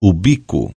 o bico.